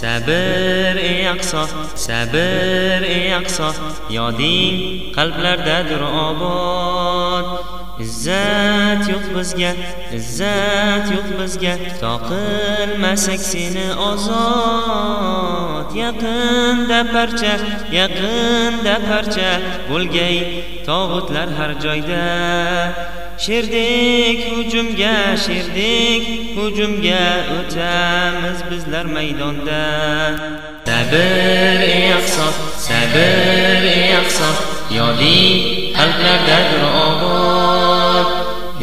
sabr ey aqso sabr ey aqso. Yoding qalblardadir obod. Izzat yo'q bizga izzat yo'q bizga. Toqilmasak seni ozod. Yaqinda parcha yaqinda parcha. Bo'lgay tog'utlar har joyda. Sherdek hujumga sherdek hujumga o'tamiz bizlar maydonda. Sabr ey aqso sabr ey aqso yoding qalblardadir obod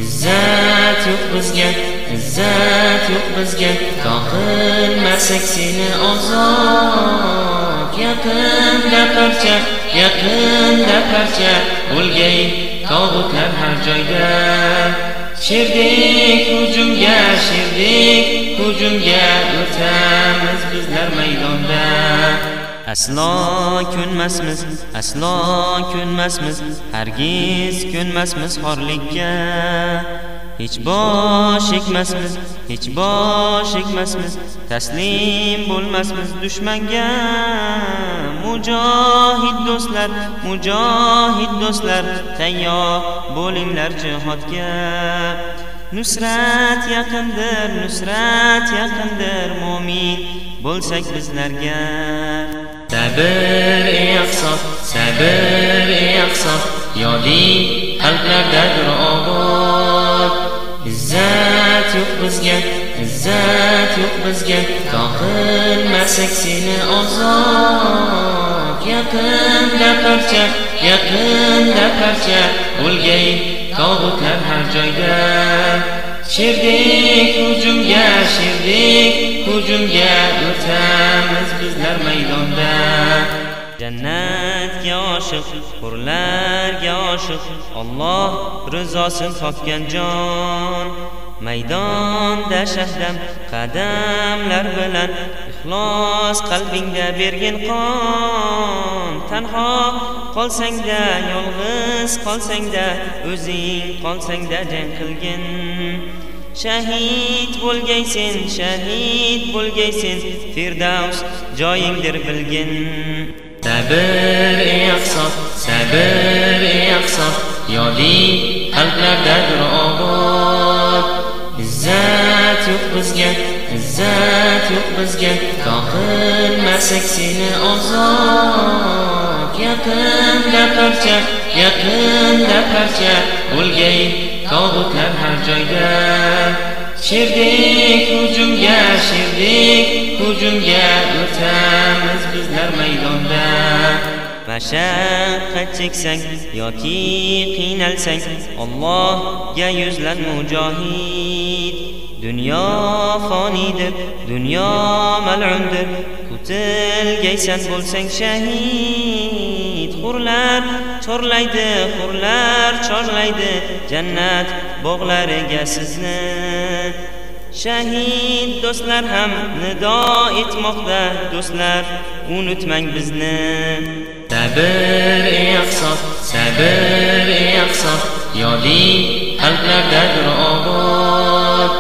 izzat yo'q bizga izzat yo'q bizga toqilmasak seni ozod. Yaqinda parcha yaqinda parcha bo'lgay tog'utlar har joyda. Sherdek hujumga sherdek hujumga o'tamiz bizlar maydonda. Aslo ko'nmasmiz aslo ko'nmasmiz hargiz ko'nmasmiz xorlikka. Hech bosh egmasmiz hech bosh egmasmiz taslim bo'lmasmiz dushmanga. Mujohid do'stlar mujohid do'stlar tayyor bo'linglar jihodga. Nusrat yaqindir nusrat yaqindir mo'min bo'lsak bizlarga. Sabr ey ahsob sabr ey ahsob yoding qalblardadir obod izzat yo'q bizga izzat yo'q bizga. Tog'ilmasak seni ozod. Yaqinda parcha yaqinda parcha. O'lgay tog'utlar har joyda. Sherdek hujumga sherdek hujumga. O'tamiz bizlar maydonda. Jannatga oshiq hurlarga oshiq. Alloh rizosin topgan jon. Maydonda shahdam qadamlar bilan ixlos qalbingda bergin qon. Tanho qolsangda yolg'iz qolsangda o'zing qolsangda jang qilgin. Shahid bo'lgaysen shahid bo'lgaysen firdavs joyingdir bilgin. Sabr ey sabr ey aqso yoding qalblardadir bizga izzat yo'q bizga. To qilmasak seni ozod yaqinda parcha yaqinda parcha. Bo'lgay tog'utlar har joyda sherdek hujumga sherdek hujumga. O'tamiz bizlar maydonda mashaqqat cheksang yoki qiynalsang Allohga yuzlan mujohid dunyo fonidir dunyo mal'undir. Qutilgaysan bo'lsang shahid. Hurlar chorlaydi hurlar chorlaydi. Jannat bog'lariga sizni. Shahid do'stlar ham nido etmoqda do'stlar. Unutmang bizni. Sabr ey sabr ey aqso yoding qalblardadir obod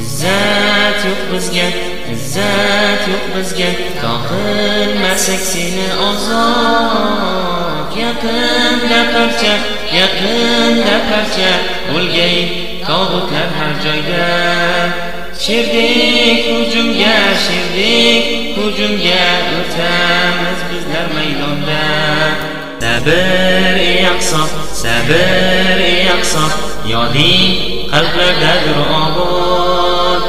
izzat yo'q bizga izzat yo'q bizga topilmasak seni ozod. Yaqinda parcha yaqinda parcha o'lgay tog'utlar har joyda. Sherdek hujumga sherdek hujumga o'tamiz bizlar maydonda sabr ey aqso sabr ey aqso yoding qalblardadir obod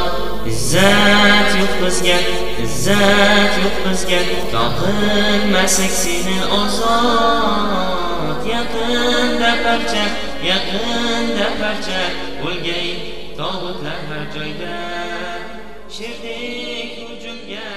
izzat yo'q bizga izzat yo'q bizga to qilmasak seni ozod yaqinda parcha yaqinda parcha bo'lgay tog'utlar har joyda sherdek hujumga